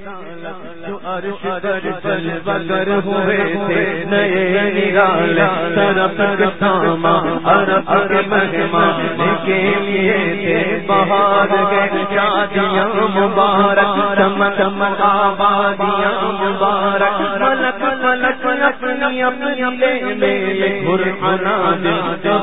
جو عرش پر بگر ہوئے تھے نئے نگال طرف ساما عرب کے مہمان کے لیے تھے بہار گئے شادیاں مبارک آبادیاں مبارک ملک ملک اپنی اپنی لے لے گھر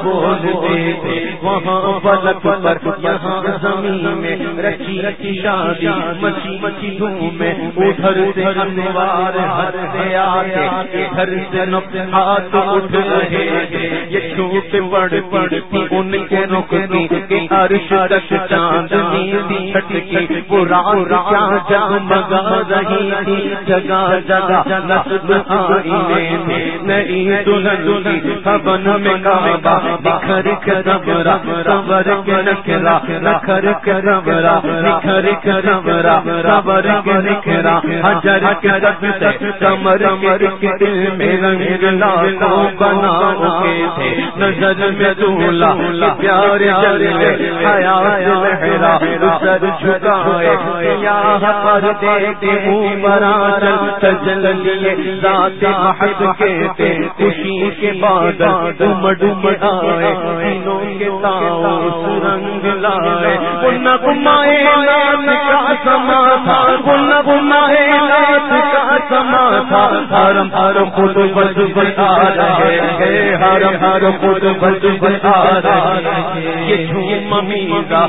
بولتے تھے۔ وہاں فلک پر یہاں زمین میں رچی رچی شادی مچی مچی دھوم میں ادھر سے انوار ہر سے آتے گھر سے نفحات اٹھ رہے تھے۔ یہ چھوٹ پڑ پڑتی ان کے رکتی کہ عرش تک چاندنی دی چھٹکی وہ پورا کیا جامگا رہی تھی۔ جگہ جگہ نسل آئینے تھے نئی دلہن کی خبن میں کعبہ بکھر کے ربرا صبر کے نکرا نکھر کے ربرا نکھر کے ربرا صبر کے نکرا حجر کے رب سے کمر مر کے دل میں رنگ لالا بنا کے تھے نظر میں دولا پیارے جلوے حیات لہرا سر جھکائے سیاہ پر دیکھتے اوپر آچل سجل لیے ذات محد کے تے خوشی کے بعد ڈم ڈم آئے دینوں کے تاؤس رنگ لائے۔ ان گمائے نام کا سما تھا۔ سما تھا حرم حرم خود بج بتا رہے ہیں۔ حرم حرم خود بج بتا رہے ہیں۔ یہ جھوم میزا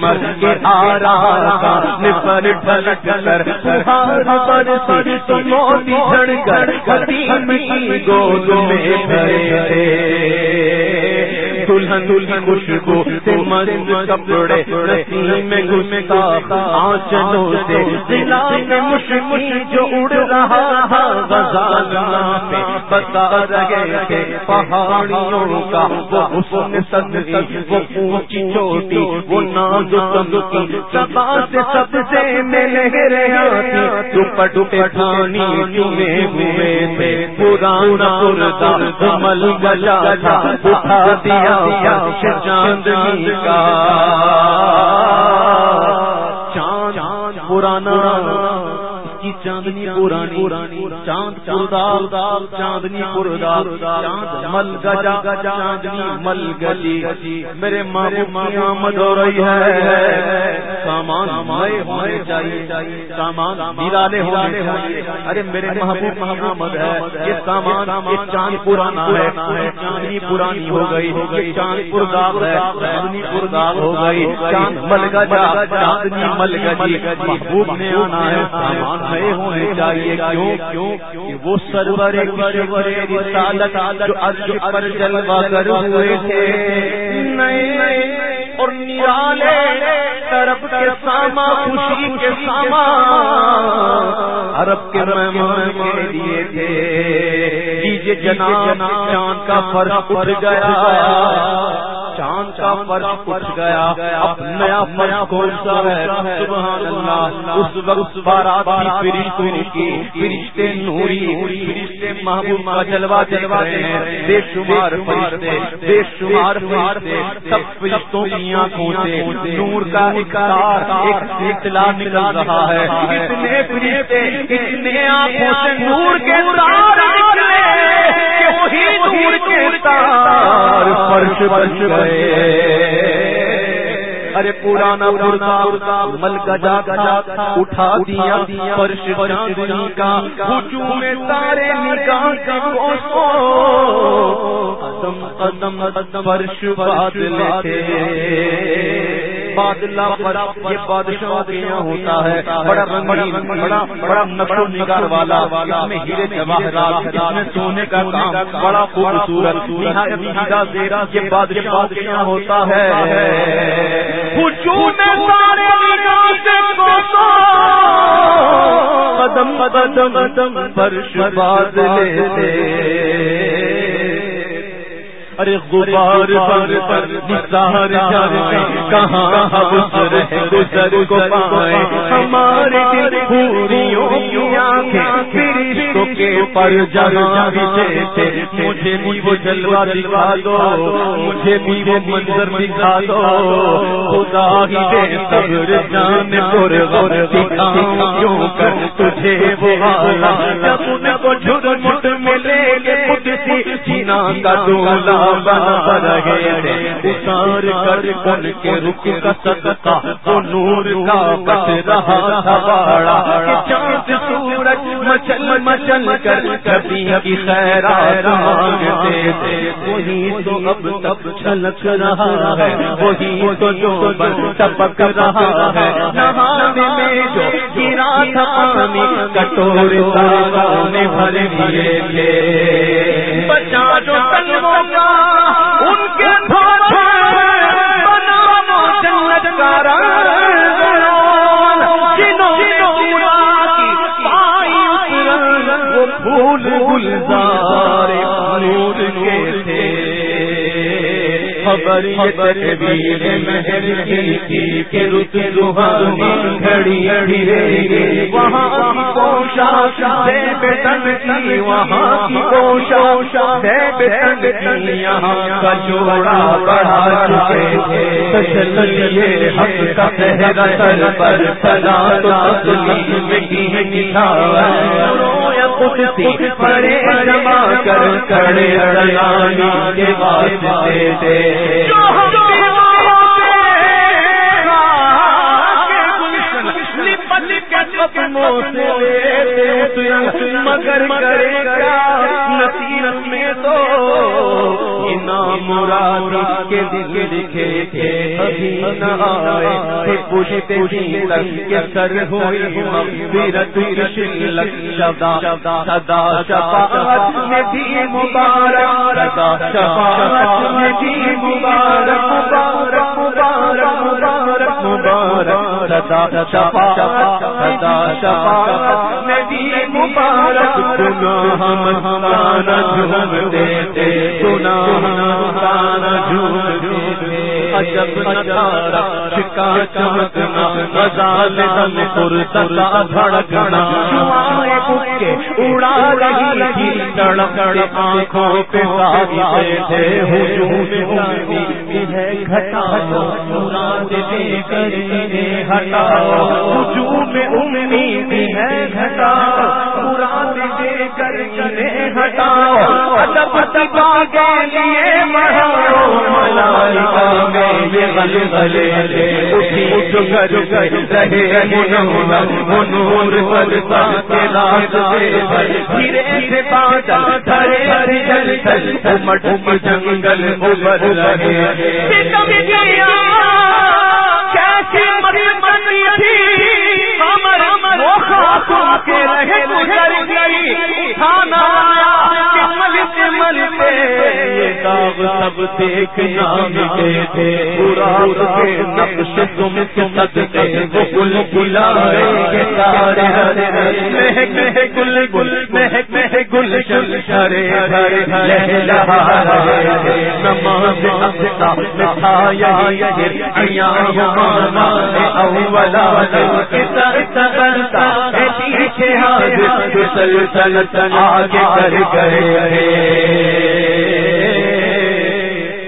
بدر کے آرا کا نفر ڈھلک کر پر سر تو موتی جھڑ کر قدیم کی گود میں بھرے دلہن دلہن خوشبو سے مست کپڑے میں آنچلوں سے ضلع میں جو اڑ رہا تھا غزالہ پہ بتا رہے تھے پہاڑیوں کا وہ حسن صدقی وہ اونچی چوٹی وہ نازک کی سبا سے سب سے مل رہے آتی دوپٹ پٹھانی تمہیں ہوئے تھے پرانا پردہ گلا تھا اٹھا دیا چاندنی کا؟ چاند پرانا کی چاندنی پرانی چاند پردار چاندنی پردار چاند مل گجا چاندنی مل گلی میرے ماں کی آمد ہو رہی ہے۔ سامان ہمارے ہونے چاہیے، سامان نرالے ہونے چاہیے۔ ارے میرے محبوب کی آمد ہے، یہ سامان، یہ چاند پرانا ہے چاندنی پرانی ہو گئی، یہ چاند پردار ہے چاندنی پردار ہو گئی۔ چاند مل گجا، چاندنی مل گجی، محبوب نے آنا ہے، سامان نئے ہونے چاہیے۔ کیوں؟ کیوں وہ سرور رسالت جو عرش پر جلوہ کر ہوئے تھے۔ نئے نئے۔ اور نرالے طرف کے ساما، خوشی کے ساما۔ عرب کے مہمان کے لیے تھے۔ دیجیے جناب، چاند کا فرق اٹھ گیا۔ چاند کا فرق اٹھ گیا۔ اب نیا نیا کون سا ہے؟ سبحان اللہ۔ اس وقت بارات فرشتوں کی، فرشتے نوری، فرشتے محبوب کا جلوہ جلوہ ہیں۔ بے شمار فرشتے، بے شمار فرشتے، سب فرشتوں کی آنکھوں سے نور کا اقرار ایک سلسلہ نکل رہا ہے۔ اتنے فرشتے اتنے آنکھوں سے نور کے تار نکلے کہ وہی نور کے تار فرش فرش گئے۔ ارے پرانا پورا مل گجا گجا اٹھا دیا، فرش چاندنی کا، ہجوم تارے نگاہ کا کوسو قدم قدم قدم، فرش بادل تھے۔ بادلہ پر یہ بادشاہ کے یہاں ہوتا ہے۔ بڑا رنگین بڑا بڑا نقش و نگار والا۔ اس میں ہیرے جواہرات، اس میں سونے کا کام۔ بڑا خوبصورت، نہایت ہیرا زیرا یہ بادشاہ کے یہاں ہوتا ہے۔ ہجوم سارے قدم قدم قدم فرش بادلے تھے ارے غبار پر پر نثار جانے، کہاں گزر گزر کو پائے ہمارے دل پوریوں کی آنکھیں پر جہاں تھے مجھے بھی وہ جلوہ دکھا دو، مجھے بھی وہ منظر دکھا دو۔ خدا ہی دے صبر جان پر غور دکھاؤں کیوں کر تجھے وہ حالا جب ان کو جھر مٹ ملے گے خود سی جینا کا دولا بنا رہے تھے۔ اتار کر کن کے رک کا صدقہ وہ نور کا بچ رہا تھا باڑا۔ چاند سورج مچل مچل کر کبھی کی خیرات مانگتے تھے۔ وہی تو اب تب چھلک رہا ہے۔ وہی تو جو بن ٹپک رہا ہے۔ نہانے میں جو گرا تھا پانی کٹور تاروں میں بھر دیے تھے۔ بچا جو کلموں کا ان کے خبر تکبیر مہر کی کہ رت روحانی گھڑی اڑی وہاں کی کوشا دے بیٹن کی، وہاں کی بیٹن کی۔ یہاں کا جوڑا بڑھا چکے تھے۔ حق کا پہرا سر پر سلا تو کی کچھ پڑے جمع کر کڑے اڑیانی کے واسطے تھے۔ مگر کرے گا نصیرت میں تو مراد کے دل دکھے تھے۔ ابھی نہ آئے پوچھتے تک کے سر ہوئی مغفرت شلک شدا سدا شفاعت میں بھی مبارک سدا شفاعت میں بھی مبارک مبارک مبارک مبارک مبارک سدا شفاعت سدا شفاعت مبارک گناہ ہمارا جھوم دیتے گناہ جھوم دیتے عجب نظارہ شکا چمکنا، غزال دم پرستا دھڑکنا شمائے کتے اڑا رہی تھی۔ تڑپ تڑپ آنکھوں پہ ساتھ ہجوم ہے، گھٹاؤ، مراد دے کر انہیں ہٹاؤ۔ ہجوم امید ہے، گھٹاؤ، مراد دے کر انہیں ہٹاؤ۔ ادب تبا کے لیے مڑھاؤ ملائکہ جنگل ابر رہے۔ گزر گئی۔ آیا پہ یہ داغ سب دیکھنا ملے تھے۔ پورا کے نقش تم کے صدقے، وہ گل گلائے کے سارے ہرے مہک مہک گل گل، مہک مہک گل شل ہرے ہرے۔ لہلا ہرے نماز اقصا مٹھایا یہ ایام مانا اولا کے سر سبرتا ہے سلطنت آگے کر گئے۔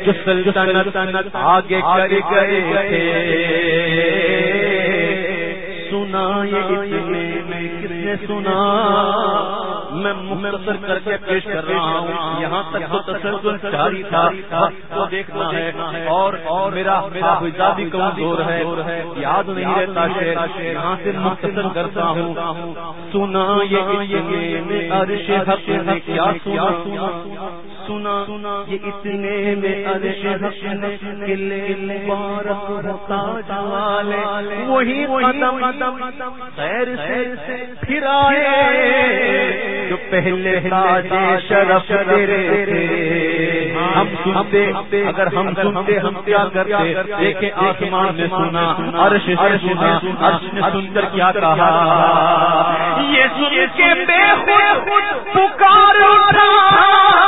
جو سلطنت آگے کر گئے تھے۔ سنا یہ میں کس نے سنا؟ میں مختصر کر کے پیش کر رہا ہوں۔ یہاں تک تو تسلسل جاری تھا۔ کو دیکھنا ہے۔ اور اور میرا میرا بھی کمزور ہے۔ یاد نہیں رہتا شیر۔ یہاں سے مختصر کرتا ہوں۔ سنا یہ عرش حق نے کیا سنا؟ سنا سنا یہ اتنے میں عرش حق نے قلعے مبارک ہوتا جوالے وہی قدم خیر سے پھر آئے جو پہلے تاجے شرف تیرے تھے ہم سنتے اگر ہم سنتے ہم کیا کرتے دیکھے آسمان نے سنا عرش سے سنا عرش نے سن کر کیا کہا یہ سن کے بے خود پکار اٹھا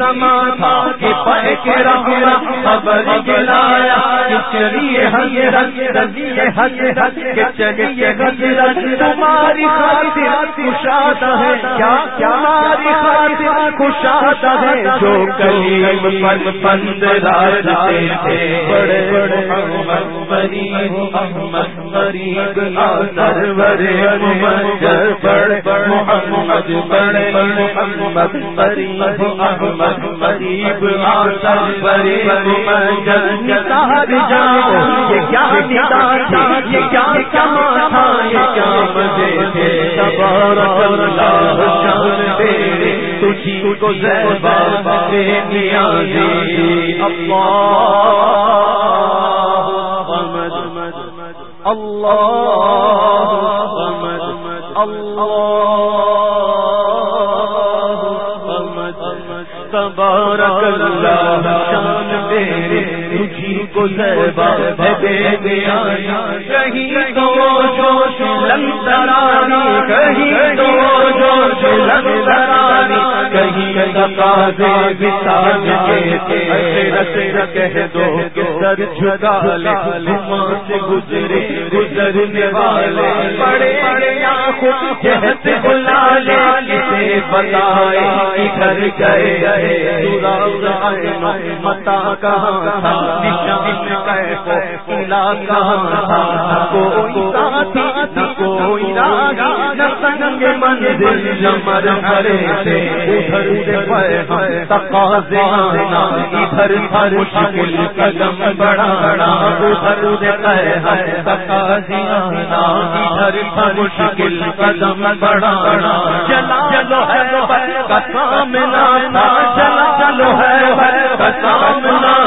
سما تھا کہ پائے کے خبر یہ لایا چلیے حضرت حضرت چلیے حضرت، تمہاری خاطر ہے، کیا تمہاری خاطر ہے؟ جو کلیم پر پند راج تھے بڑے بڑے محمد محمد غریب سرور بڑے محمد بڑے محمد غریب احمد قریب غریب سرور ممجر نثار جاؤ یہ کیا ندا تھا یہ کیا کما تھا یہ کیا مزے تھے تبارک اللہ شان تیرے تجھی کو زیبا بے نیازی اللہ اللہ اللہ تبارک اللہ شان تیرے تجھی کو زیبا بے نیازی کہیں تو جوش لندرانی کہیں تو جوش لندرانی کہیں تقاضے کے کہہ دو کہ سر جھکا لے ہماں سے گزرے گزرنے والے بڑے بڑے خود جہت بلا بتائے ادھر گئے گئے متا کہاں تھا؟ کہاں تھا؟ کوئی ساتھی کوئی نہ سنگ منزل جمر بھرے تھے، ادھر سے تقاضے آنا ادھر ہر مشکل قدم بڑھانا، ادھر سے تقاضے آنا ادھر ہر مشکل قدم بڑھانا۔ چلا چلو ہے کا سامنا تھا چلا چلو ہے کا سامنا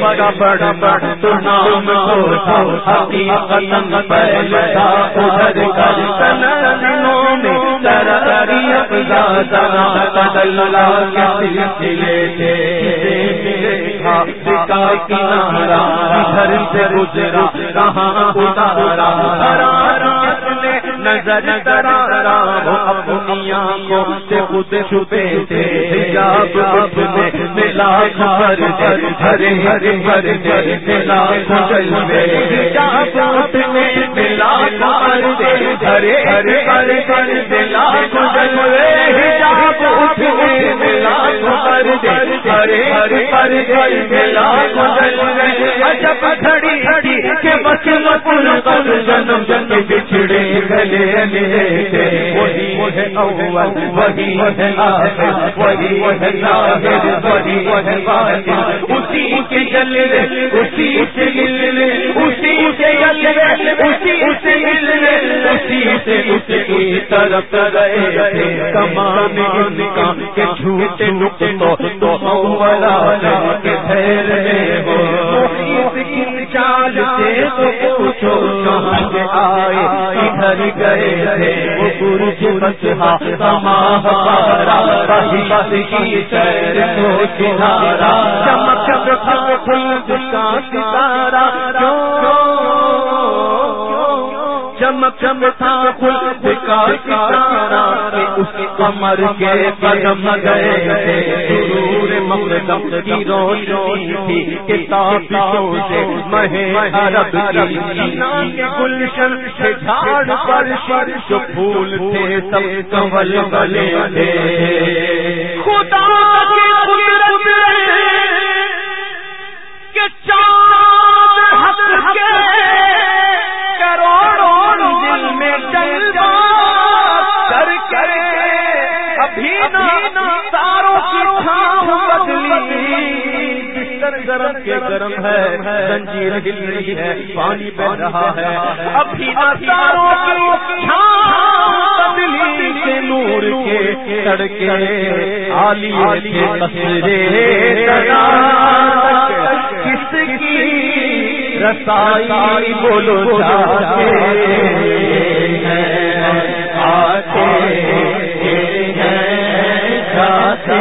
بڑا بڑا بڑا تو نام حقیقت پہلتا ادھر کر سنوں میں تراری اپنا کنارا، گھر سے گزرا، کہاں اتارا۔ نظر درارا وہ اپنی آنکھوں سے خود چھپے تھے۔ جاب اپنے ملا گھر در ہرے ہرے ہر در ملا گھر میں جاب ملا گھر دے ہرے ہرے ہر ہر ملا عجب گھڑی گھڑی کے کر جنم جن بچھڑے وہی ہے اول، وہی ہے آخر، وہی ہے ظاہر، وہی ہے باطن۔ اسی کے جلوے، اسی سے ملنے، اسی سے جلوے، اسی سے ملنے۔ اسی سے اس کی طرف گئے تھے۔ کمان ان کا کہ جھوٹے نقطوں تو اولا کے دھیر سے تو پوچھو کہاں سے آئے ادھر گئے تھے وہ برج بچا سماہ پارا رہی بس کی سیر کو کنارا چمک چمک پھل کا ستارا چمک چمکا پھل کا ستارا اس کمر کے قدم گئے تھے۔ ضرور مقدم کی روشنی تھی کتابوں سے مہے عرب کی گلشن سے جھاڑ پر شر جو پھول تھے، سب کمل بلے تھے۔ خدا کی قدرت کہ چاند بستر گرم کے گرم ہے، زنجیر ہل رہی ہے، پانی بہ رہا ہے۔ ابھی تاروں کی بدلی نور کے تڑکے، آلی کے تصرے کس کی رسائی بولو جاتے ہیں؟ آتے ہیں، جاتے ہیں۔